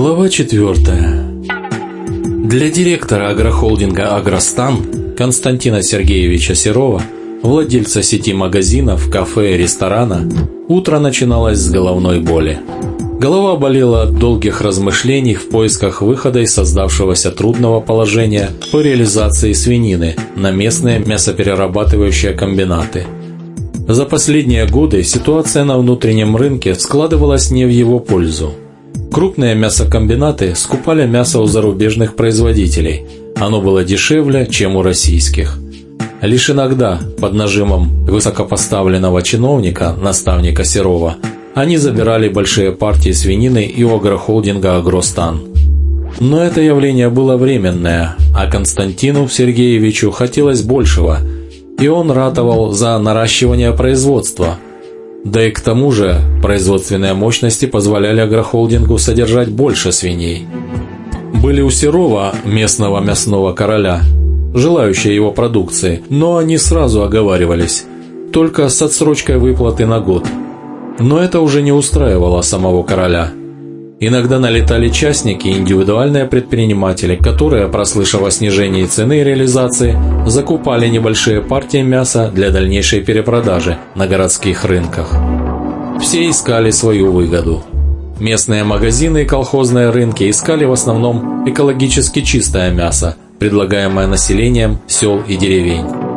Глава 4. Для директора агрохолдинга «Агростан» Константина Сергеевича Серова, владельца сети магазинов, кафе и ресторана, утро начиналось с головной боли. Голова болела от долгих размышлений в поисках выхода из создавшегося трудного положения по реализации свинины на местные мясоперерабатывающие комбинаты. За последние годы ситуация на внутреннем рынке складывалась не в его пользу – Крупные мясокомбинаты скупали мясо у зарубежных производителей. Оно было дешевле, чем у российских. Лишь иногда, под нажимом высокопоставленного чиновника, наставника Серова, они забирали большие партии свинины и агрохолдинга «Агростан». Но это явление было временное, а Константину Сергеевичу хотелось большего, и он ратовал за наращивание производства – да и к тому же производственные мощности позволяли агрохолдингу содержать больше свиней. Были у Серова, местного мясного короля, желающие его продукции, но они сразу оговаривались, только с отсрочкой выплаты на год. Но это уже не устраивало самого короля – Иногда налетали частники и индивидуальные предприниматели, которые, прослышав о снижении цены реализации, закупали небольшие партии мяса для дальнейшей перепродажи на городских рынках. Все искали свою выгоду. Местные магазины и колхозные рынки искали в основном экологически чистое мясо, предлагаемое населением сел и деревень.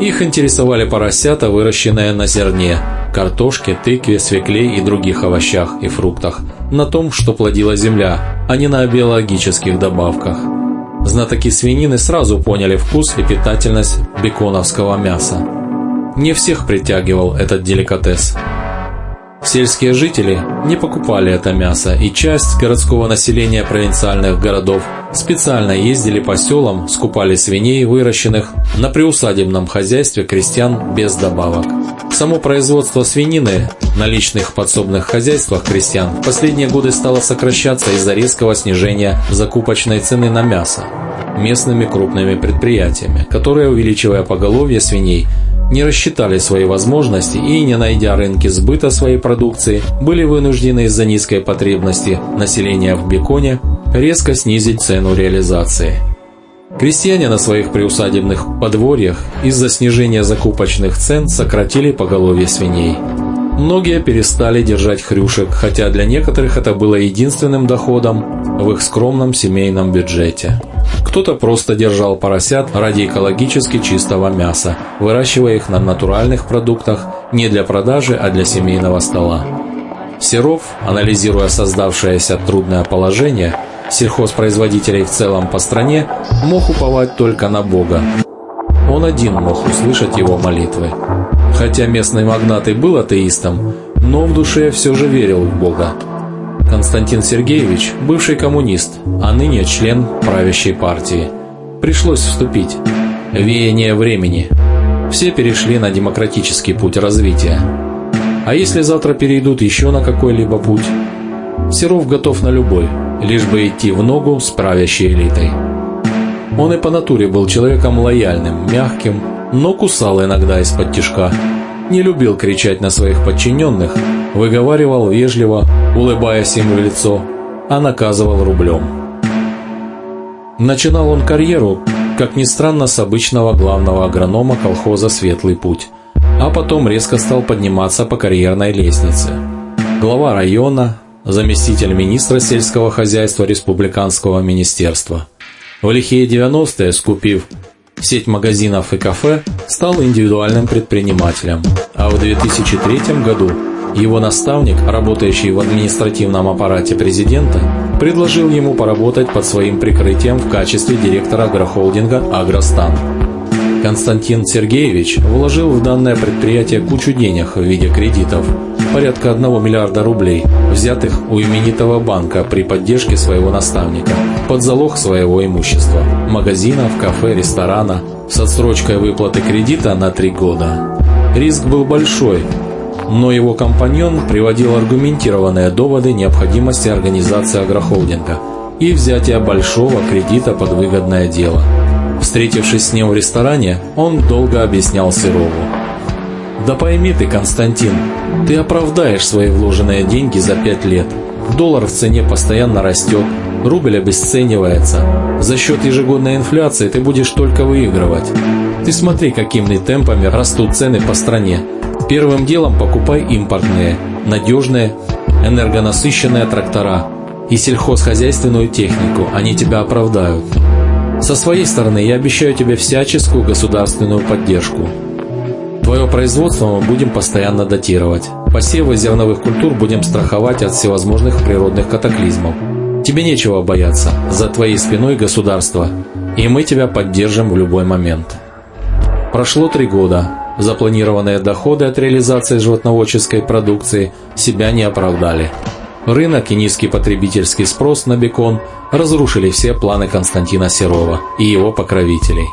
Их интересовали поросята, выращенные на зерне, картошке, тыкве, свекле и других овощах и фруктах – на том, что плодила земля, а не на биологических добавках. Знатоки свинины сразу поняли вкус и питательность беконовского мяса. Не всех притягивал этот деликатес. Сельские жители не покупали это мясо, и часть городского населения провинциальных городов специально ездили по селам, скупали свиней, выращенных на приусадебном хозяйстве крестьян без добавок. Само производство свинины на личных подсобных хозяйствах крестьян в последние годы стало сокращаться из-за резкого снижения закупочной цены на мясо местными крупными предприятиями, которые, увеличивая поголовье свиней, не рассчитали свои возможности и, не найдя рынки сбыта своей продукции, были вынуждены из-за низкой потребности населения в беконе резко снизить цену реализации. Крестьяне на своих приусадебных подворьях из-за снижения закупочных цен сократили поголовье свиней. Многие перестали держать хрюшек, хотя для некоторых это было единственным доходом в их скромном семейном бюджете. Кто-то просто держал поросят ради экологически чистого мяса, выращивая их на натуральных продуктах не для продажи, а для семейного стола. Серов, анализируя создавшееся трудное положение, сельхозпроизводителей в целом по стране, мог уповать только на Бога. Он один мог услышать его молитвы. Хотя местный магнат и был атеистом, но в душе все же верил в Бога. Константин Сергеевич – бывший коммунист, а ныне член правящей партии. Пришлось вступить. Веяние времени. Все перешли на демократический путь развития. А если завтра перейдут еще на какой-либо путь? Серов готов на любой – лишь бы идти в ногу с правящей элитой. Он и по натуре был человеком лояльным, мягким, но кусал иногда из-под тишка. Не любил кричать на своих подчиненных, выговаривал вежливо, улыбаясь им в лицо, а наказывал рублем. Начинал он карьеру, как ни странно, с обычного главного агронома колхоза «Светлый путь», а потом резко стал подниматься по карьерной лестнице. Глава района, заместитель министра сельского хозяйства Республиканского министерства. В лихие 90-е, скупив сеть магазинов и кафе, стал индивидуальным предпринимателем, а в 2003 году его наставник, работающий в административном аппарате президента, предложил ему поработать под своим прикрытием в качестве директора агрохолдинга «Агростан». Константин Сергеевич вложил в данное предприятие кучу денег в виде кредитов, порядка 1 миллиарда рублей, взятых у именитого банка при поддержке своего наставника, под залог своего имущества, магазинов, кафе, ресторана, с отсрочкой выплаты кредита на три года. Риск был большой, но его компаньон приводил аргументированные доводы необходимости организации агрохолдинга и взятия большого кредита под выгодное дело. Встретившись с ним в ресторане, он долго объяснял Серову. «Да пойми ты, Константин, ты оправдаешь свои вложенные деньги за пять лет. Доллар в цене постоянно растет, рубль обесценивается. За счет ежегодной инфляции ты будешь только выигрывать. Ты смотри, какими темпами растут цены по стране. Первым делом покупай импортные, надежные, энергонасыщенные трактора и сельхозхозяйственную технику, они тебя оправдают. Со своей стороны я обещаю тебе всяческую государственную поддержку. Твое производство мы будем постоянно датировать. Посевы зерновых культур будем страховать от всевозможных природных катаклизмов. Тебе нечего бояться, за твоей спиной государство, и мы тебя поддержим в любой момент. Прошло три года. Запланированные доходы от реализации животноводческой продукции себя не оправдали. Рынок и низкий потребительский спрос на бекон разрушили все планы Константина Серова и его покровителей.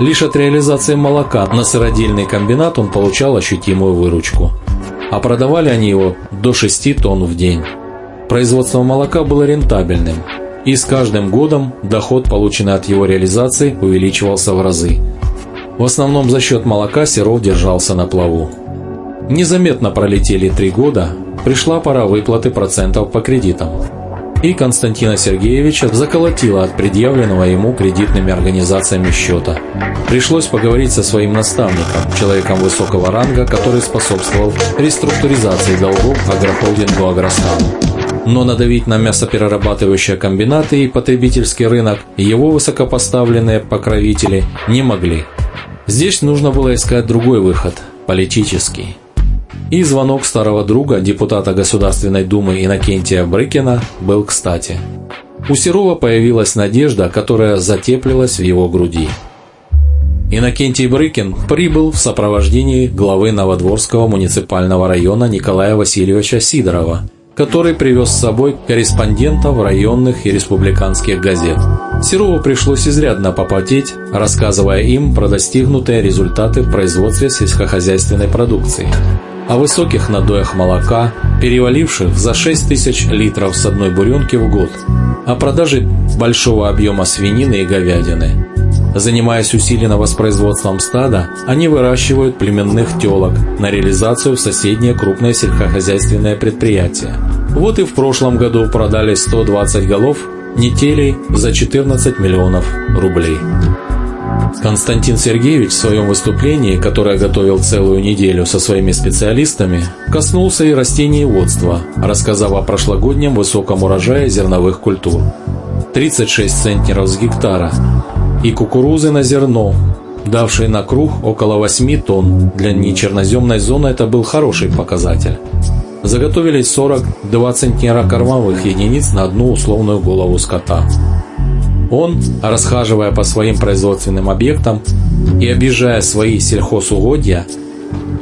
Лишь от реализации молока на сыродельный комбинат он получал ощутимую выручку. А продавали они его до 6 тонн в день. Производство молока было рентабельным, и с каждым годом доход, полученный от его реализации, увеличивался в разы. В основном за счет молока Серов держался на плаву. Незаметно пролетели три года, пришла пора выплаты процентов по кредитам. И Константина Сергеевича заколотило от предъявленного ему кредитными организациями счета. Пришлось поговорить со своим наставником, человеком высокого ранга, который способствовал реструктуризации долгов агрохолдингу «Агростан». Но надавить на мясоперерабатывающие комбинаты и потребительский рынок его высокопоставленные покровители не могли. Здесь нужно было искать другой выход – политический. И звонок старого друга, депутата Государственной Думы Иннокентия Брыкина, был кстати. У Серова появилась надежда, которая затеплилась в его груди. Иннокентий Брыкин прибыл в сопровождении главы Новодворского муниципального района Николая Васильевича Сидорова, который привез с собой корреспондентов районных и республиканских газет. Серову пришлось изрядно попотеть, рассказывая им про достигнутые результаты в производстве сельскохозяйственной продукции – о высоких надоях молока, переваливших за 6 тысяч литров с одной буренки в год, о продаже большого объема свинины и говядины. Занимаясь усиленно воспроизводством стада, они выращивают племенных телок на реализацию в соседнее крупное сельскохозяйственное предприятие. Вот и в прошлом году продали 120 голов нетелей за 14 миллионов рублей. Константин Сергеевич в своем выступлении, которое готовил целую неделю со своими специалистами, коснулся и растениеводства, рассказав о прошлогоднем высоком урожае зерновых культур. 36 центнеров с гектара. И кукурузы на зерно, давшие на круг около 8 тонн. Для нечерноземной зоны это был хороший показатель. Заготовились 42 центнера кормовых единиц на одну условную голову скота. Он, расхаживая по своим производственным объектам и обижая свои сельхозугодья,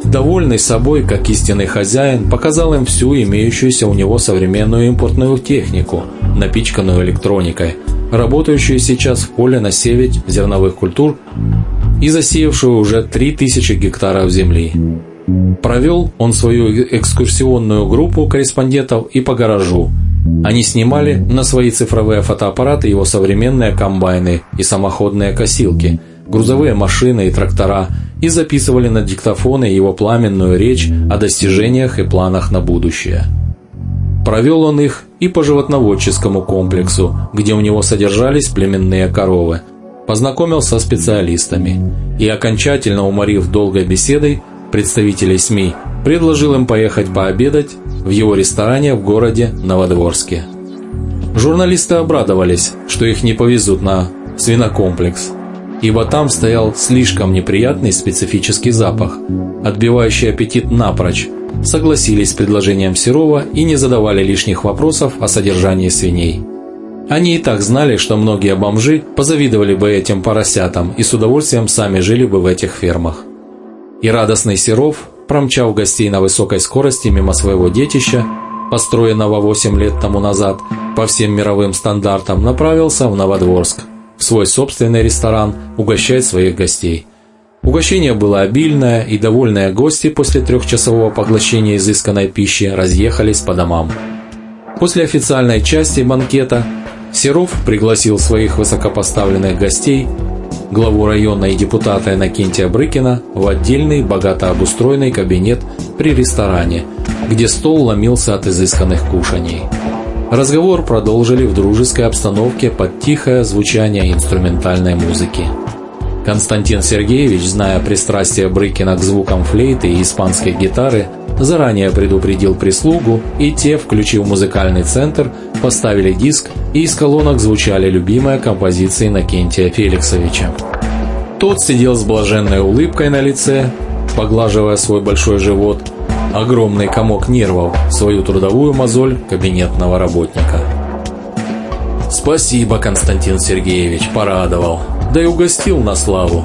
довольный собой, как истинный хозяин, показал им всю имеющуюся у него современную импортную технику, напичканную электроникой, работающую сейчас в поле на севе зерновых культур и засеявшую уже 3000 гектаров земли. Провел он свою экскурсионную группу корреспондентов и по гаражу, они снимали на свои цифровые фотоаппараты его современные комбайны и самоходные косилки, грузовые машины и трактора и записывали на диктофоны его пламенную речь о достижениях и планах на будущее. Провел он их и по животноводческому комплексу, где у него содержались племенные коровы, познакомился со специалистами и, окончательно уморив долгой беседой представителей СМИ, предложил им поехать пообедать в его ресторане в городе Новодворске. Журналисты обрадовались, что их не повезут на свинокомплекс, ибо там стоял слишком неприятный специфический запах, отбивающий аппетит напрочь, согласились с предложением Серова и не задавали лишних вопросов о содержании свиней. Они и так знали, что многие бомжи позавидовали бы этим поросятам и с удовольствием сами жили бы в этих фермах. И радостный Серов промчав гостей на высокой скорости мимо своего детища, построенного 8 лет тому назад, по всем мировым стандартам, направился в Новодворск, в свой собственный ресторан, угощать своих гостей. Угощение было обильное, и довольные гости после трехчасового поглощения изысканной пищи разъехались по домам. После официальной части банкета Серов пригласил своих высокопоставленных гостей главу района и депутата Иннокентия Брыкина в отдельный богато обустроенный кабинет при ресторане, где стол ломился от изысканных кушаний. Разговор продолжили в дружеской обстановке под тихое звучание инструментальной музыки. Константин Сергеевич, зная пристрастие Брыкина к звукам флейты и испанской гитары, заранее предупредил прислугу, и те, включив музыкальный центр, поставили диск, и из колонок звучали любимые композиции Накентия Феликсовича. Тот сидел с блаженной улыбкой на лице, поглаживая свой большой живот, огромный комок нервов, свою трудовую мозоль кабинетного работника. «Спасибо, Константин Сергеевич, порадовал. Да и угостил на славу.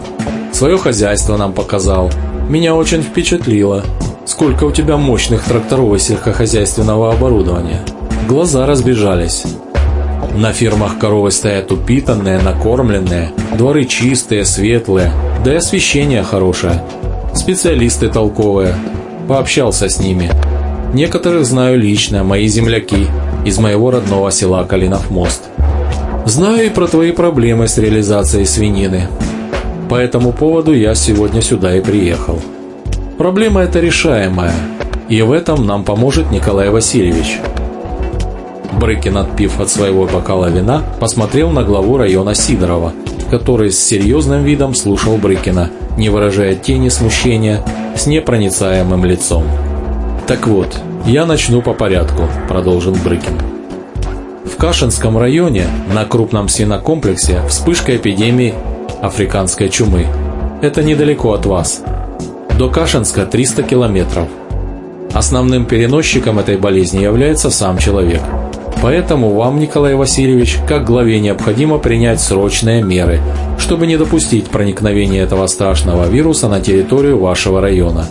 Свое хозяйство нам показал. Меня очень впечатлило. Сколько у тебя мощных тракторов и сельскохозяйственного оборудования. Глаза разбежались. На фермах коровы стоят упитанные, накормленные, дворы чистые, светлые, да и освещение хорошее. Специалисты толковые. Пообщался с ними. Некоторых знаю лично, мои земляки, из моего родного села Калинов мост. Знаю и про твои проблемы с реализацией свинины. По этому поводу я сегодня сюда и приехал. Проблема эта решаемая, и в этом нам поможет Николай Васильевич. Брыкин, отпив от своего бокала вина, посмотрел на главу района Сидорова, который с серьезным видом слушал Брыкина, не выражая тени смущения, с непроницаемым лицом. «Так вот, я начну по порядку», – продолжил Брыкин. В Кашинском районе на крупном свинокомплексе вспышка эпидемии африканской чумы. Это недалеко от вас. До Кашинска 300 километров. Основным переносчиком этой болезни является сам человек – Поэтому вам, Николай Васильевич, как главе необходимо принять срочные меры, чтобы не допустить проникновения этого страшного вируса на территорию вашего района.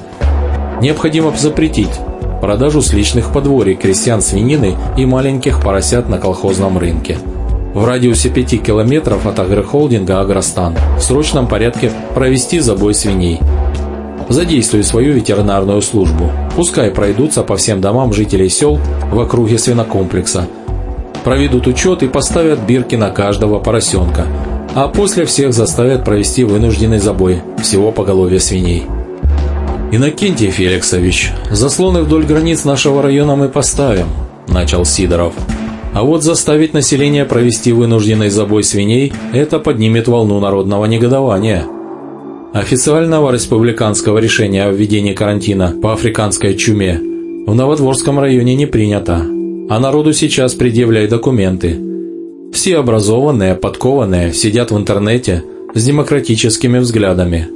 Необходимо запретить продажу с личных подворий крестьян свинины и маленьких поросят на колхозном рынке. В радиусе 5 километров от агрохолдинга «Агростан» в срочном порядке провести забой свиней. Задействуй свою ветеринарную службу. Пускай пройдутся по всем домам жителей сел в округе свинокомплекса – проведут учет и поставят бирки на каждого поросенка, а после всех заставят провести вынужденный забой всего поголовья свиней. «Иннокентий Феликсович, заслоны вдоль границ нашего района мы поставим», – начал Сидоров. «А вот заставить население провести вынужденный забой свиней – это поднимет волну народного негодования». Официального республиканского решения о введении карантина по африканской чуме в Новодворском районе не принято, а народу сейчас предъявляй документы. Все образованные, подкованные, сидят в интернете с демократическими взглядами.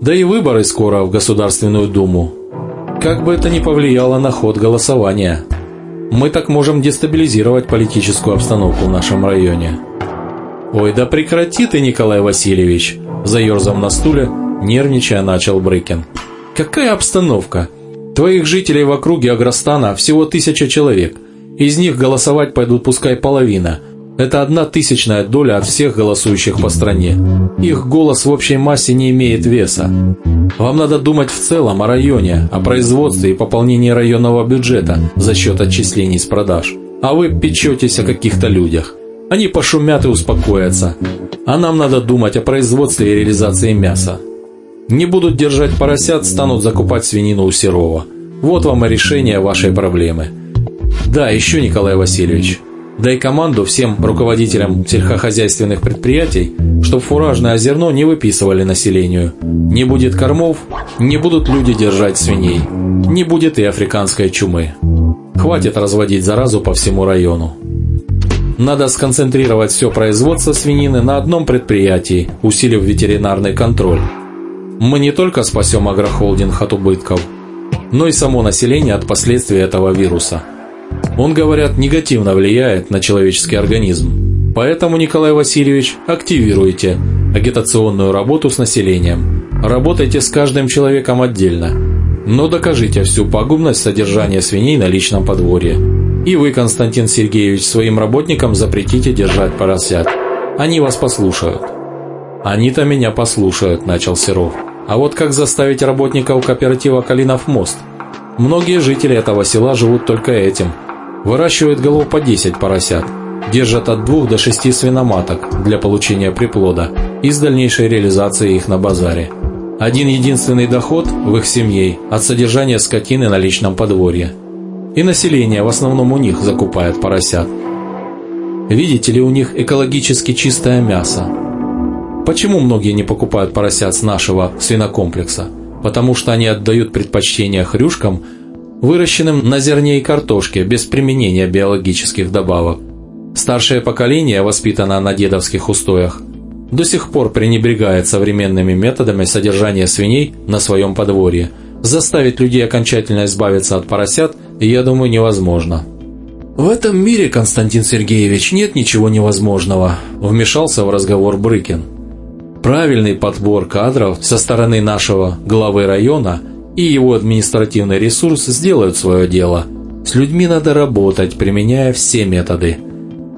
Да и выборы скоро в Государственную Думу. Как бы это ни повлияло на ход голосования. Мы так можем дестабилизировать политическую обстановку в нашем районе. «Ой, да прекрати ты, Николай Васильевич!» Заерзав на стуле, нервничая начал Брыкин. «Какая обстановка? Твоих жителей в округе Агростана всего тысяча человек. Из них голосовать пойдут пускай половина. Это одна тысячная доля от всех голосующих по стране. Их голос в общей массе не имеет веса. Вам надо думать в целом о районе, о производстве и пополнении районного бюджета за счет отчислений с продаж. А вы печетесь о каких-то людях. Они пошумят и успокоятся. А нам надо думать о производстве и реализации мяса. Не будут держать поросят, станут закупать свинину у Серова. Вот вам и решение вашей проблемы. Да, еще Николай Васильевич. Дай команду всем руководителям сельскохозяйственных предприятий, чтобы фуражное зерно не выписывали населению. Не будет кормов, не будут люди держать свиней. Не будет и африканской чумы. Хватит разводить заразу по всему району. Надо сконцентрировать все производство свинины на одном предприятии, усилив ветеринарный контроль. Мы не только спасем агрохолдинг от убытков, но и само население от последствий этого вируса – он, говорят, негативно влияет на человеческий организм. Поэтому, Николай Васильевич, активируйте агитационную работу с населением. Работайте с каждым человеком отдельно. Но докажите всю пагубность содержания свиней на личном подворье. И вы, Константин Сергеевич, своим работникам запретите держать поросят. Они вас послушают. Они-то меня послушают, начал Серов. А вот как заставить работников кооператива «Калинов мост»? Многие жители этого села живут только этим – Выращивают голов по 10 поросят. Держат от 2 до 6 свиноматок для получения приплода и с дальнейшей реализацией их на базаре. Один единственный доход в их семье от содержания скотины на личном подворье. И население в основном у них закупает поросят. Видите ли, у них экологически чистое мясо. Почему многие не покупают поросят с нашего свинокомплекса? Потому что они отдают предпочтение хрюшкам, выращенным на зерне и картошке, без применения биологических добавок. Старшее поколение, воспитанное на дедовских устоях, до сих пор пренебрегает современными методами содержания свиней на своем подворье. Заставить людей окончательно избавиться от поросят, я думаю, невозможно. «В этом мире, Константин Сергеевич, нет ничего невозможного», – вмешался в разговор Брыкин. «Правильный подбор кадров со стороны нашего главы района и его административный ресурс сделают свое дело. С людьми надо работать, применяя все методы.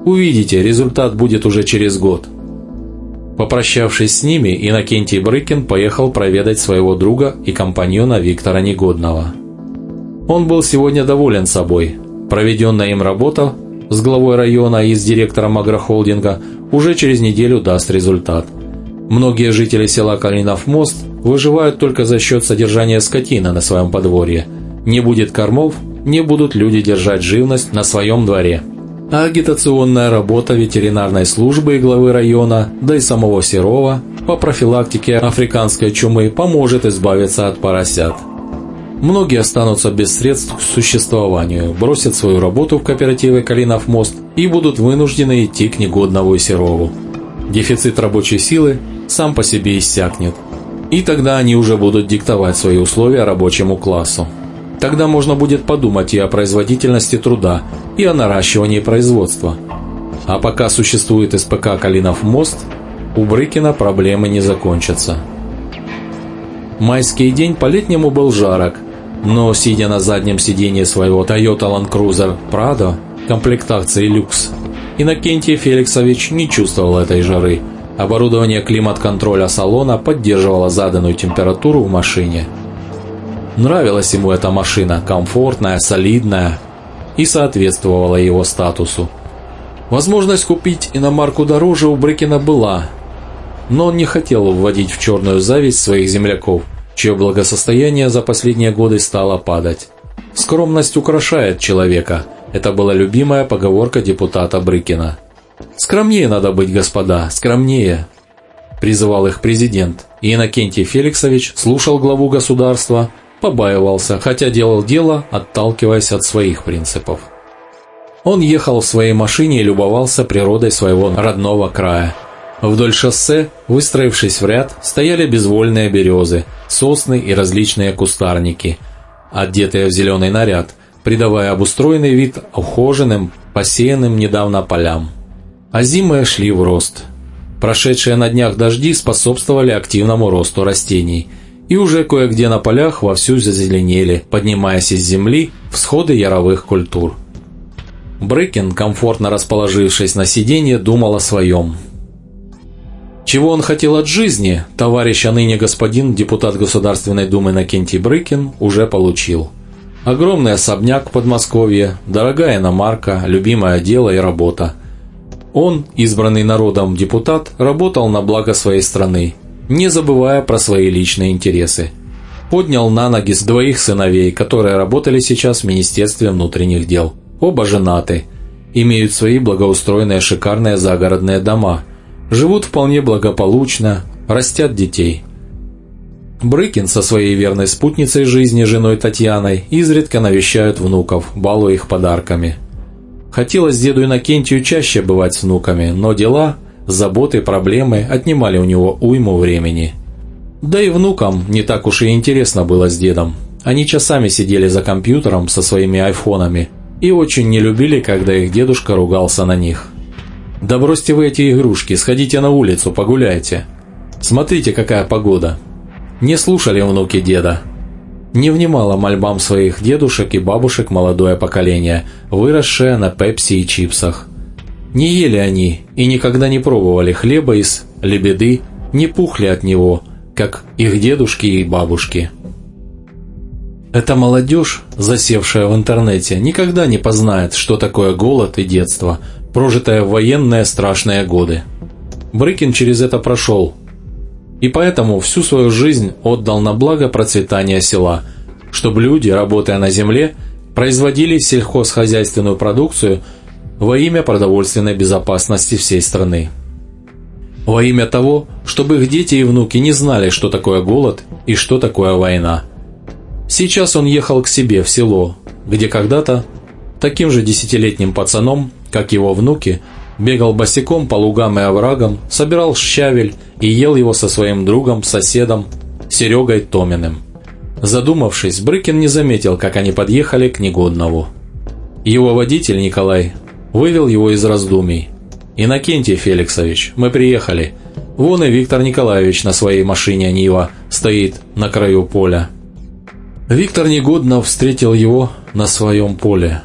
Увидите, результат будет уже через год». Попрощавшись с ними, Иннокентий Брыкин поехал проведать своего друга и компаньона Виктора Негодного. Он был сегодня доволен собой. Проведенная им работа с главой района и с директором агрохолдинга уже через неделю даст результат. Многие жители села Калинов мост выживают только за счет содержания скотины на своем подворье. Не будет кормов, не будут люди держать живность на своем дворе а агитационная работа ветеринарной службы и главы района, да и самого Серова по профилактике африканской чумы поможет избавиться от поросят. Многие останутся без средств к существованию, бросят свою работу в кооперативе «Калинов мост» и будут вынуждены идти к негодному Серову. Дефицит рабочей силы сам по себе иссякнет. И тогда они уже будут диктовать свои условия рабочему классу. Тогда можно будет подумать и о производительности труда, и о наращивании производства. А пока существует СПК «Калинов мост», у Брыкина проблемы не закончатся. Майский день по-летнему был жарок, но, сидя на заднем сиденье своего Toyota Land Cruiser Prado комплектации люкс, Иннокентий Феликсович не чувствовал этой жары. Оборудование климат-контроля салона поддерживало заданную температуру в машине – Нравилась ему эта машина, комфортная, солидная и соответствовала его статусу. Возможность купить иномарку дороже у Брыкина была, но он не хотел вводить в черную зависть своих земляков, чье благосостояние за последние годы стало падать. «Скромность украшает человека» – это была любимая поговорка депутата Брыкина. «Скромнее надо быть, господа, скромнее», – призывал их президент, и Иннокентий Феликсович слушал главу государства – побаивался, хотя делал дело, отталкиваясь от своих принципов. Он ехал в своей машине и любовался природой своего родного края. Вдоль шоссе, выстроившись в ряд, стояли безвольные березы, сосны и различные кустарники, одетые в зеленый наряд, придавая обустроенный вид ухоженным, посеянным недавно полям. А зимы шли в рост. Прошедшие на днях дожди способствовали активному росту растений – и уже кое-где на полях вовсю зазеленели, поднимаясь из земли всходы яровых культур. Брыкин, комфортно расположившись на сиденье, думал о своем. Чего он хотел от жизни, товарищ, а ныне господин, депутат Государственной Думы Накентий Брыкин, уже получил. Огромный особняк в Подмосковье, дорогая иномарка, любимое дело и работа. Он, избранный народом депутат, работал на благо своей страны не забывая про свои личные интересы. Поднял на ноги с двоих сыновей, которые работали сейчас в Министерстве внутренних дел. Оба женаты, имеют свои благоустроенные шикарные загородные дома, живут вполне благополучно, растят детей. Брыкин со своей верной спутницей жизни, женой Татьяной, изредка навещают внуков, балуя их подарками. Хотелось деду Иннокентию чаще бывать с внуками, но дела – заботы, проблемы отнимали у него уйму времени. Да и внукам не так уж и интересно было с дедом. Они часами сидели за компьютером со своими айфонами и очень не любили, когда их дедушка ругался на них. «Да бросьте вы эти игрушки, сходите на улицу, погуляйте. Смотрите, какая погода». Не слушали внуки деда. Не внимало мольбам своих дедушек и бабушек молодое поколение, выросшее на пепси и чипсах. Не ели они и никогда не пробовали хлеба из лебеды, не пухли от него, как их дедушки и бабушки. Эта молодежь, засевшая в интернете, никогда не познает, что такое голод и детство, прожитое в военные страшные годы. Брыкин через это прошел, и поэтому всю свою жизнь отдал на благо процветания села, чтобы люди, работая на земле, производили сельхозхозяйственную продукцию во имя продовольственной безопасности всей страны. Во имя того, чтобы их дети и внуки не знали, что такое голод и что такое война. Сейчас он ехал к себе в село, где когда-то таким же десятилетним пацаном, как его внуки, бегал босиком по лугам и оврагам, собирал щавель и ел его со своим другом, соседом, Серегой Томиным. Задумавшись, Брыкин не заметил, как они подъехали к Негоднову. Его водитель Николай вывел его из раздумий. «Иннокентий Феликсович, мы приехали. Вон и Виктор Николаевич на своей машине Нива стоит на краю поля». Виктор Негоднов встретил его на своем поле,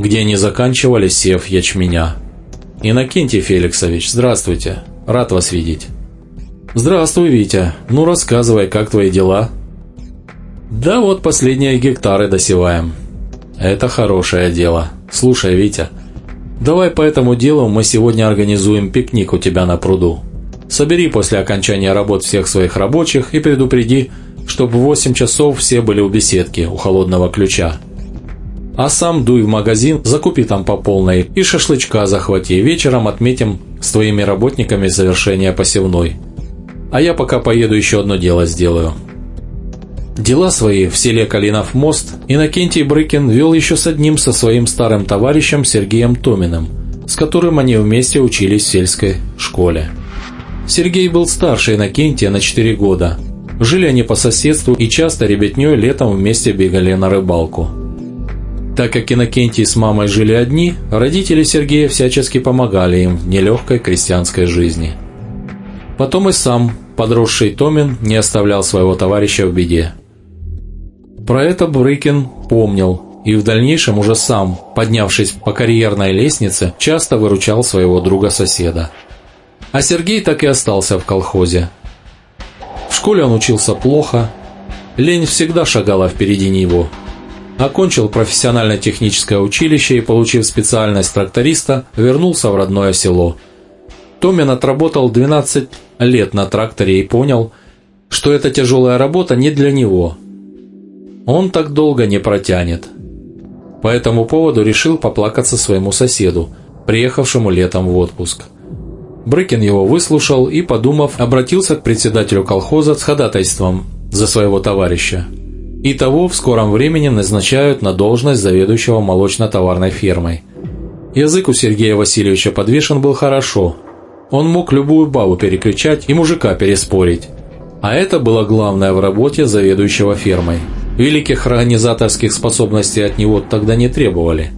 где они заканчивали сев ячменя. «Иннокентий Феликсович, здравствуйте. Рад вас видеть». «Здравствуй, Витя. Ну, рассказывай, как твои дела?» «Да вот последние гектары досеваем». «Это хорошее дело. Слушай, Витя, давай по этому делу мы сегодня организуем пикник у тебя на пруду. Собери после окончания работ всех своих рабочих и предупреди, чтобы в 8 часов все были у беседки, у холодного ключа. А сам дуй в магазин, закупи там по полной и шашлычка захвати. Вечером отметим с твоими работниками завершение посевной. А я пока поеду еще одно дело сделаю. Дела свои в селе Калинов мост Иннокентий Брыкин вел еще с одним со своим старым товарищем Сергеем Томиным, с которым они вместе учились в сельской школе. Сергей был старше Иннокентия на 4 года. Жили они по соседству и часто ребятней летом вместе бегали на рыбалку. Так как Иннокентий с мамой жили одни, родители Сергея всячески помогали им в нелегкой крестьянской жизни. Потом и сам, подросший Томин, не оставлял своего товарища в беде. Про это Брыкин помнил и в дальнейшем уже сам, поднявшись по карьерной лестнице, часто выручал своего друга-соседа. А Сергей так и остался в колхозе. В школе он учился плохо, лень всегда шагала впереди него. Окончил профессионально-техническое училище и, получив специальность тракториста, вернулся в родное село. Томин отработал 12 лет на тракторе и понял, что эта тяжелая работа не для него – он так долго не протянет. По этому поводу решил поплакаться своему соседу, приехавшему летом в отпуск. Брыкин его выслушал и, подумав, обратился к председателю колхоза с ходатайством за своего товарища. И того в скором времени назначают на должность заведующего молочно-товарной фермой. Язык у Сергея Васильевича подвешен был хорошо. Он мог любую бабу перекричать и мужика переспорить. А это было главное в работе заведующего фермой – Великих организаторских способностей от него тогда не требовали.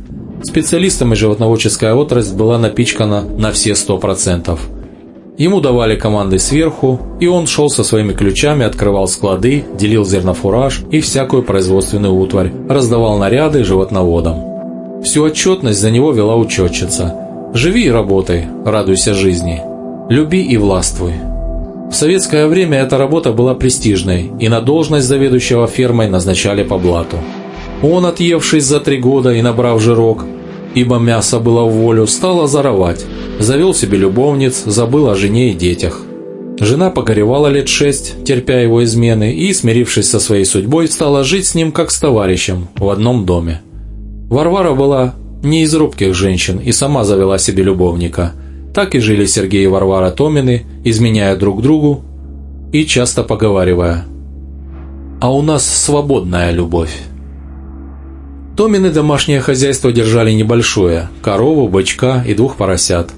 Специалистами животноводческая отрасль была напичкана на все 100%. Ему давали команды сверху, и он шел со своими ключами, открывал склады, делил зернофураж и всякую производственную утварь, раздавал наряды животноводам. Всю отчетность за него вела учетчица. «Живи и работай, радуйся жизни. Люби и властвуй». В советское время эта работа была престижной, и на должность заведующего фермой назначали по блату. Он, отъевшись за три года и набрав жирок, ибо мясо было в волю, стал озоровать, завел себе любовниц, забыл о жене и детях. Жена погоревала лет шесть, терпя его измены, и, смирившись со своей судьбой, стала жить с ним как с товарищем в одном доме. Варвара была не из робких женщин и сама завела себе любовника – так и жили Сергей и Варвара Томины, изменяя друг другу и часто поговаривая. «А у нас свободная любовь». Томины домашнее хозяйство держали небольшое – корову, бычка и двух поросят.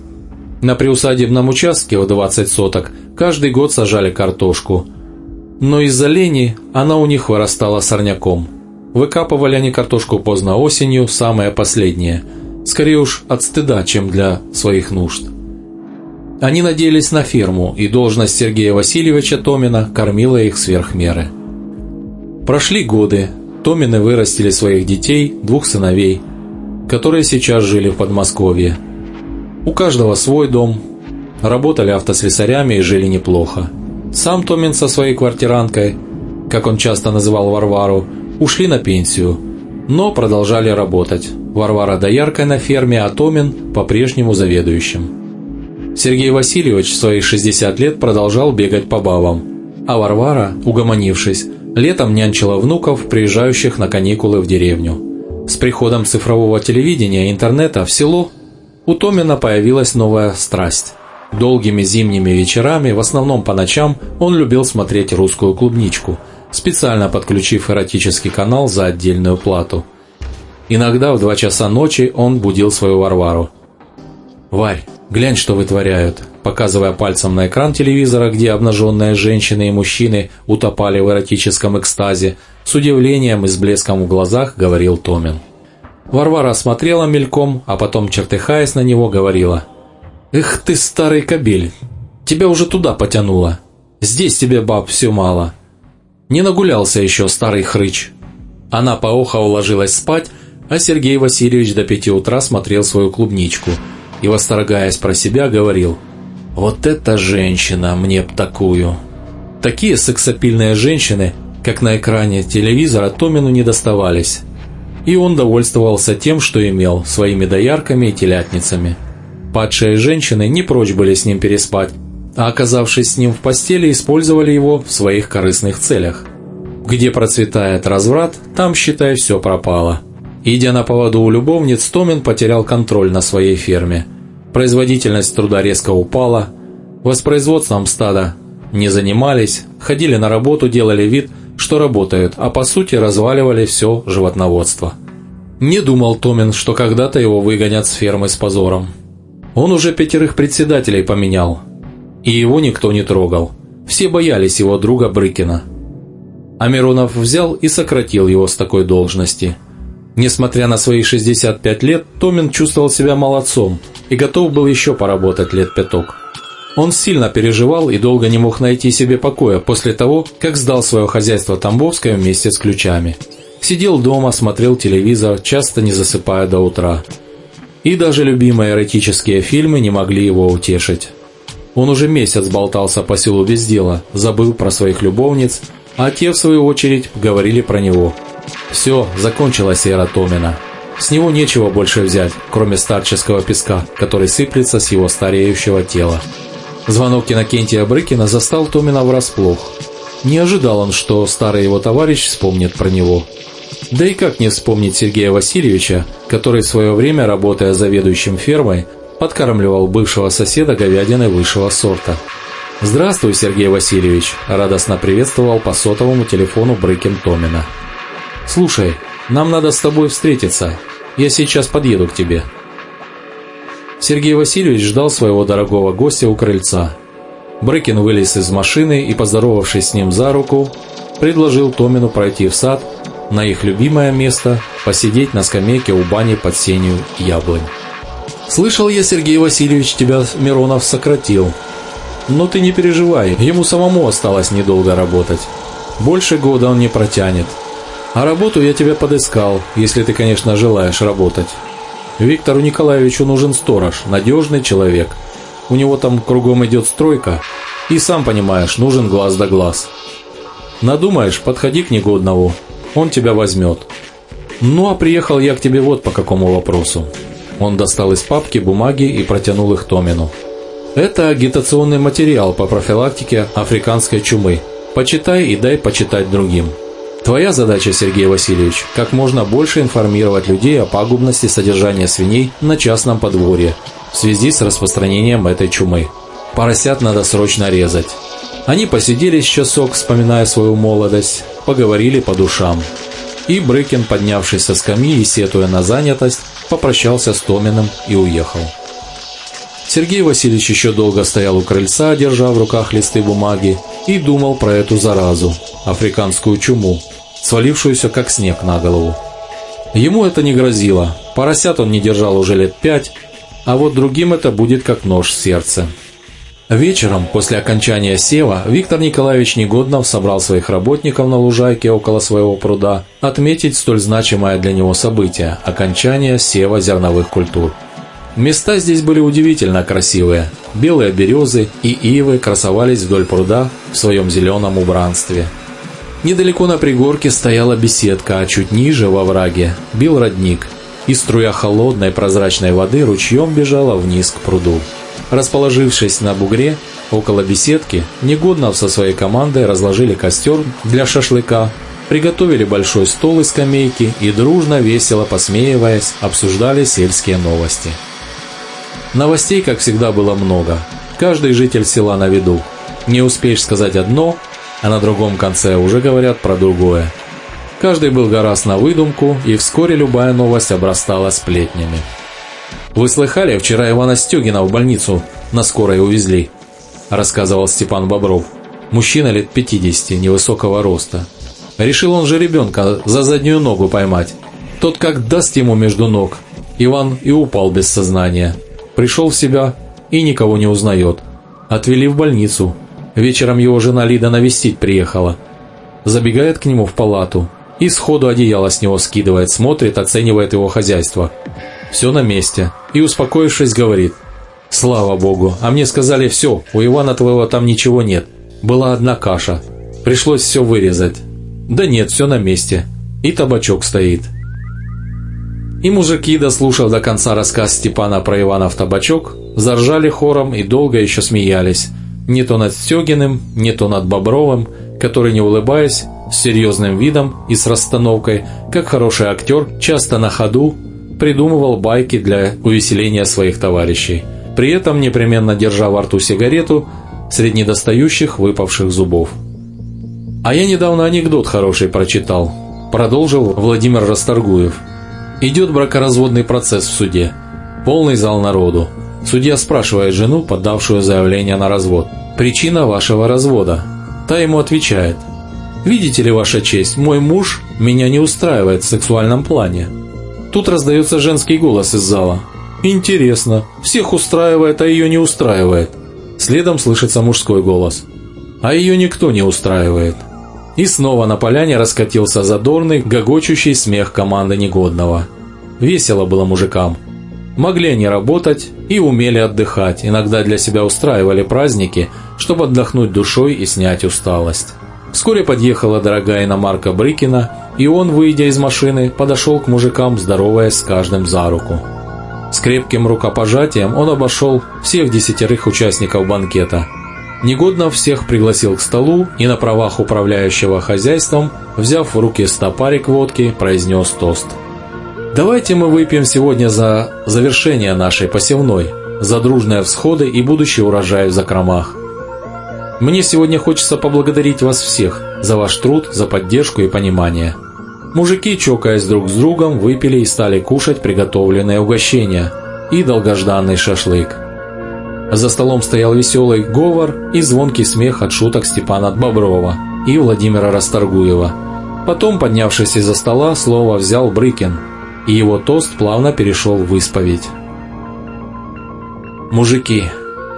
На приусадебном участке в 20 соток каждый год сажали картошку. Но из-за лени она у них вырастала сорняком. Выкапывали они картошку поздно осенью, самое последнее. Скорее уж от стыда, чем для своих нужд. Они надеялись на ферму, и должность Сергея Васильевича Томина кормила их сверх меры. Прошли годы, Томины вырастили своих детей, двух сыновей, которые сейчас жили в Подмосковье. У каждого свой дом, работали автослесарями и жили неплохо. Сам Томин со своей квартиранкой, как он часто называл Варвару, ушли на пенсию, но продолжали работать. Варвара дояркой на ферме, а Томин по-прежнему заведующим. Сергей Васильевич в свои 60 лет продолжал бегать по бабам, а Варвара, угомонившись, летом нянчила внуков, приезжающих на каникулы в деревню. С приходом цифрового телевидения и интернета в село у Томина появилась новая страсть. Долгими зимними вечерами, в основном по ночам, он любил смотреть русскую клубничку, специально подключив эротический канал за отдельную плату. Иногда в два часа ночи он будил свою Варвару. «Варь, глянь, что вытворяют», показывая пальцем на экран телевизора, где обнаженные женщины и мужчины утопали в эротическом экстазе, с удивлением и с блеском в глазах говорил Томин. Варвара смотрела мельком, а потом, чертыхаясь на него, говорила «Эх ты, старый кобель, тебя уже туда потянуло. Здесь тебе, баб, все мало. Не нагулялся еще старый хрыч». Она по уложилась спать, а Сергей Васильевич до пяти утра смотрел свою клубничку и, восторгаясь про себя, говорил «Вот эта женщина, мне б такую». Такие сексапильные женщины, как на экране телевизора, Томину не доставались – и он довольствовался тем, что имел, своими доярками и телятницами. Падшие женщины не прочь были с ним переспать, а оказавшись с ним в постели, использовали его в своих корыстных целях. Где процветает разврат, там, считай, все пропало. Идя на поводу у любовниц, Томин потерял контроль на своей ферме. Производительность труда резко упала, воспроизводством стада не занимались, ходили на работу, делали вид – что работают, а по сути разваливали все животноводство. Не думал Томин, что когда-то его выгонят с фермы с позором. Он уже пятерых председателей поменял, и его никто не трогал. Все боялись его друга Брыкина. А Миронов взял и сократил его с такой должности. Несмотря на свои 65 лет, Томин чувствовал себя молодцом и готов был еще поработать лет пяток. Он сильно переживал и долго не мог найти себе покоя после того, как сдал свое хозяйство Тамбовское вместе с ключами. Сидел дома, смотрел телевизор, часто не засыпая до утра. И даже любимые эротические фильмы не могли его утешить. Он уже месяц болтался по селу без дела, забыл про своих любовниц, а те, в свою очередь, говорили про него. Все, закончилась эра Томина. С него нечего больше взять, кроме старческого песка, который сыплется с его стареющего тела. Звонок Иннокентия Брыкина застал Томина врасплох. Не ожидал он, что старый его товарищ вспомнит про него. Да и как не вспомнить Сергея Васильевича, который в свое время, работая заведующим фермой, подкармливал бывшего соседа говядины высшего сорта. «Здравствуй, Сергей Васильевич!» – радостно приветствовал по сотовому телефону Брыкин Томина. «Слушай, нам надо с тобой встретиться. Я сейчас подъеду к тебе». Сергей Васильевич ждал своего дорогого гостя у крыльца. Брыкин вылез из машины и, поздоровавшись с ним за руку, предложил Томину пройти в сад, на их любимое место, посидеть на скамейке у бани под сенью яблонь. «Слышал я, Сергей Васильевич, тебя Миронов сократил. Но ты не переживай, ему самому осталось недолго работать. Больше года он не протянет. А работу я тебе подыскал, если ты, конечно, желаешь работать. Виктору Николаевичу нужен сторож, надежный человек. У него там кругом идет стройка, и сам понимаешь, нужен глаз да глаз. Надумаешь, подходи к негодному, он тебя возьмет. Ну а приехал я к тебе вот по какому вопросу. Он достал из папки бумаги и протянул их Томину. Это агитационный материал по профилактике африканской чумы. Почитай и дай почитать другим. Твоя задача, Сергей Васильевич, как можно больше информировать людей о пагубности содержания свиней на частном подворье в связи с распространением этой чумы. Поросят надо срочно резать. Они посидели с часок, вспоминая свою молодость, поговорили по душам. И Брыкин, поднявшись со скамьи и сетуя на занятость, попрощался с Томиным и уехал. Сергей Васильевич еще долго стоял у крыльца, держа в руках листы бумаги, и думал про эту заразу, африканскую чуму, свалившуюся как снег на голову. Ему это не грозило, поросят он не держал уже лет пять, а вот другим это будет как нож в сердце. Вечером, после окончания сева, Виктор Николаевич Негоднов собрал своих работников на лужайке около своего пруда отметить столь значимое для него событие – окончание сева зерновых культур. Места здесь были удивительно красивые. Белые березы и ивы красовались вдоль пруда в своем зеленом убранстве – Недалеко на пригорке стояла беседка, а чуть ниже, во враге, бил родник, и струя холодной прозрачной воды ручьем бежала вниз к пруду. Расположившись на бугре, около беседки, Негоднов со своей командой разложили костер для шашлыка приготовили большой стол и скамейки и дружно, весело посмеиваясь, обсуждали сельские новости. Новостей, как всегда, было много. Каждый житель села на виду. Не успеешь сказать одно, а на другом конце уже говорят про другое. Каждый был гораст на выдумку, и вскоре любая новость обрастала сплетнями. «Вы слыхали, вчера Ивана Стегина в больницу на скорой увезли?» – рассказывал Степан Бобров. Мужчина лет 50, невысокого роста. Решил он же ребенка за заднюю ногу поймать. Тот как даст ему между ног. Иван и упал без сознания. Пришел в себя и никого не узнает. Отвели в больницу. Вечером его жена Лида навестить приехала. Забегает к нему в палату и сходу одеяло с него скидывает, смотрит, оценивает его хозяйство. Все на месте. И, успокоившись, говорит. «Слава Богу, а мне сказали, все, у Ивана твоего там ничего нет. Была одна каша. Пришлось все вырезать. Да нет, все на месте. И табачок стоит». И мужики, дослушав до конца рассказ Степана про Иванов табачок, заржали хором и долго еще смеялись. Не то над Стегиным, не то над Бобровым, который, не улыбаясь, с серьезным видом и с расстановкой, как хороший актер, часто на ходу придумывал байки для увеселения своих товарищей, при этом непременно держа во рту сигарету среди недостающих выпавших зубов. «А я недавно анекдот хороший прочитал», – продолжил Владимир Расторгуев. «Идет бракоразводный процесс в суде. Полный зал народу. Судья спрашивает жену, подавшую заявление на развод, «Причина вашего развода?» Та ему отвечает, «Видите ли, ваша честь, мой муж меня не устраивает в сексуальном плане». Тут раздается женский голос из зала. «Интересно, всех устраивает, а ее не устраивает». Следом слышится мужской голос. «А ее никто не устраивает». И снова на поляне раскатился задорный, гогочущий смех команды негодного. Весело было мужикам. Могли они работать и умели отдыхать, иногда для себя устраивали праздники, чтобы отдохнуть душой и снять усталость. Вскоре подъехала дорогая иномарка Брыкина, и он, выйдя из машины, подошел к мужикам, здороваясь с каждым за руку. С крепким рукопожатием он обошел всех десятерых участников банкета. Негоднов всех пригласил к столу и на правах управляющего хозяйством, взяв в руки стопарик водки, произнес тост. «Давайте мы выпьем сегодня за завершение нашей посевной, за дружные всходы и будущий урожай в закромах. Мне сегодня хочется поблагодарить вас всех за ваш труд, за поддержку и понимание. Мужики, чокаясь друг с другом, выпили и стали кушать приготовленное угощение и долгожданный шашлык. За столом стоял веселый говор и звонкий смех от шуток Степана Боброва и Владимира Расторгуева. Потом, поднявшись из-за стола, слово взял Брыкин, и его тост плавно перешел в исповедь. «Мужики,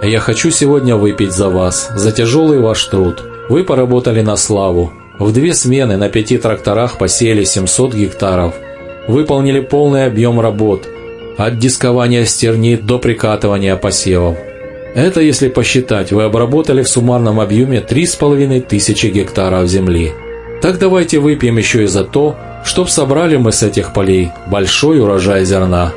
я хочу сегодня выпить за вас, за тяжелый ваш труд. Вы поработали на славу. В две смены на пяти тракторах посеяли 700 гектаров. Выполнили полный объем работ. От дискования стерни до прикатывания посевов. Это, если посчитать, вы обработали в суммарном объеме 3,5 тысячи гектаров земли. Так давайте выпьем еще и за то, чтоб собрали мы с этих полей большой урожай зерна.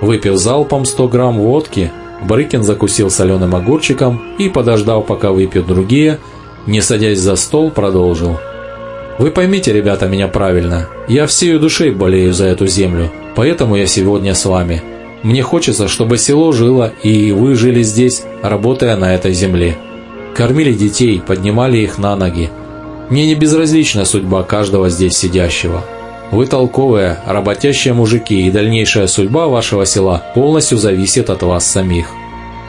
Выпив залпом 100 грамм водки, Брыкин закусил соленым огурчиком и, подождав, пока выпьют другие, не садясь за стол, продолжил. «Вы поймите, ребята, меня правильно. Я всею душой болею за эту землю, поэтому я сегодня с вами. Мне хочется, чтобы село жило, и вы жили здесь, работая на этой земле. Кормили детей, поднимали их на ноги. Мне не безразлична судьба каждого здесь сидящего. Вы толковые, работящие мужики, и дальнейшая судьба вашего села полностью зависит от вас самих.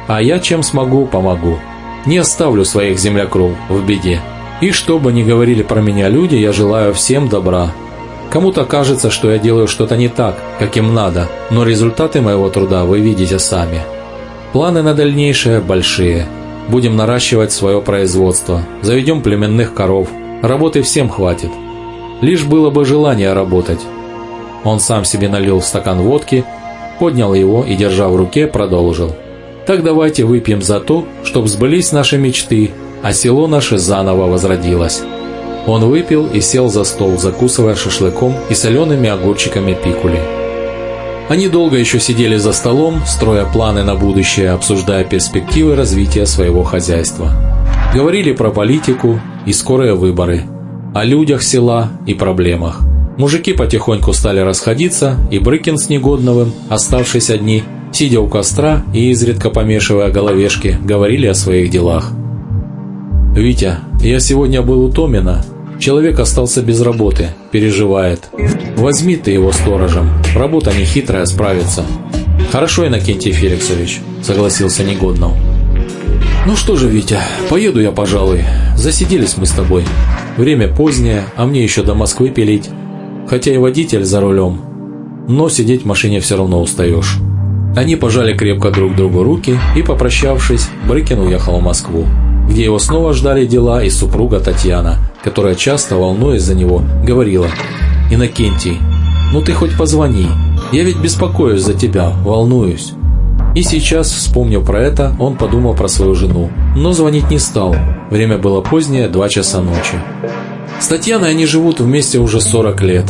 А я чем смогу, помогу. Не оставлю своих землякров в беде. И что бы ни говорили про меня люди, я желаю всем добра. Кому-то кажется, что я делаю что-то не так, как им надо, но результаты моего труда вы видите сами. Планы на дальнейшее большие. Будем наращивать свое производство, заведем племенных коров. Работы всем хватит. Лишь было бы желание работать. Он сам себе налил в стакан водки, поднял его и, держа в руке, продолжил. «Так давайте выпьем за то, чтобы сбылись наши мечты, а село наше заново возродилось». Он выпил и сел за стол, закусывая шашлыком и солеными огурчиками пикули. Они долго еще сидели за столом, строя планы на будущее, обсуждая перспективы развития своего хозяйства. Говорили про политику и скорые выборы – о людях села и проблемах. Мужики потихоньку стали расходиться, и Брыкин с Негодновым, оставшись одни, сидя у костра и изредка помешивая головешки, говорили о своих делах. «Витя, я сегодня был у Томина. Человек остался без работы, переживает. Возьми ты его сторожем, работа не хитрая, справится». «Хорошо, Иннокентий Феликсович», — согласился Негоднов. «Ну что же, Витя, поеду я, пожалуй. Засиделись мы с тобой. Время позднее, а мне еще до Москвы пилить. Хотя и водитель за рулем. Но сидеть в машине все равно устаешь». Они пожали крепко друг другу руки и, попрощавшись, Брыкин уехал в Москву, где его снова ждали дела и супруга Татьяна, которая часто, волнуясь за него, говорила «Иннокентий, ну ты хоть позвони, я ведь беспокоюсь за тебя, волнуюсь». И сейчас, вспомнив про это, он подумал про свою жену, но звонить не стал. Время было позднее, два часа ночи. С Татьяной они живут вместе уже 40 лет.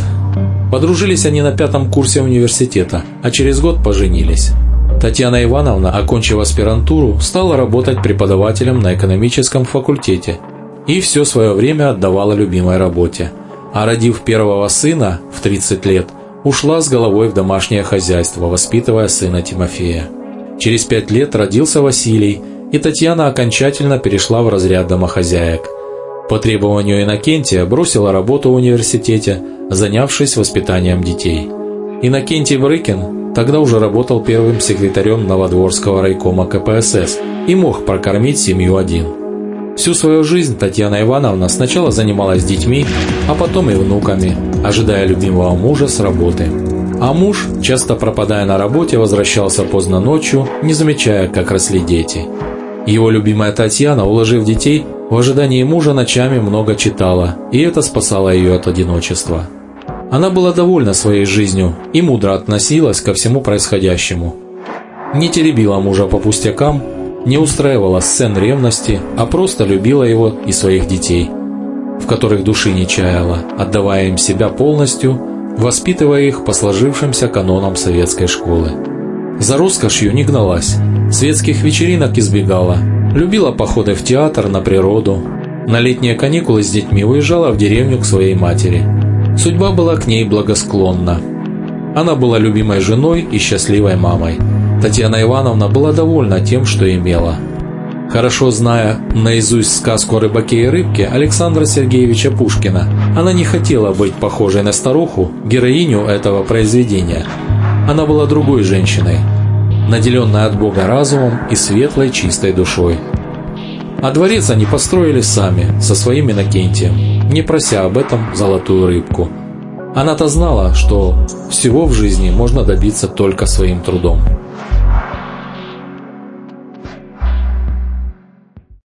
Подружились они на пятом курсе университета, а через год поженились. Татьяна Ивановна, окончив аспирантуру, стала работать преподавателем на экономическом факультете и все свое время отдавала любимой работе. А родив первого сына в 30 лет, ушла с головой в домашнее хозяйство, воспитывая сына Тимофея. Через пять лет родился Василий, и Татьяна окончательно перешла в разряд домохозяек – по требованию Иннокентия бросила работу в университете, занявшись воспитанием детей. Иннокентий Брыкин тогда уже работал первым секретарем Новодворского райкома КПСС и мог прокормить семью один. Всю свою жизнь Татьяна Ивановна сначала занималась детьми, а потом и внуками, ожидая любимого мужа с работы. А муж, часто пропадая на работе, возвращался поздно ночью, не замечая, как росли дети. Его любимая Татьяна, уложив детей, в ожидании мужа ночами много читала, и это спасало ее от одиночества. Она была довольна своей жизнью и мудро относилась ко всему происходящему. Не теребила мужа по пустякам, не устраивала сцен ревности, а просто любила его и своих детей, в которых души не чаяла, отдавая им себя полностью, воспитывая их по сложившимся канонам советской школы. За роскошью не гналась, светских вечеринок избегала, Любила походы в театр, на природу. На летние каникулы с детьми уезжала в деревню к своей матери. Судьба была к ней благосклонна. Она была любимой женой и счастливой мамой. Татьяна Ивановна была довольна тем, что имела. Хорошо зная наизусть сказку о рыбаке и рыбке Александра Сергеевича Пушкина, она не хотела быть похожей на старуху, героиню этого произведения. Она была другой женщиной, наделенная от Бога разумом и светлой чистой душой. А дворец они построили сами, со своим Иннокентием, не прося об этом золотую рыбку. Она-то знала, что всего в жизни можно добиться только своим трудом.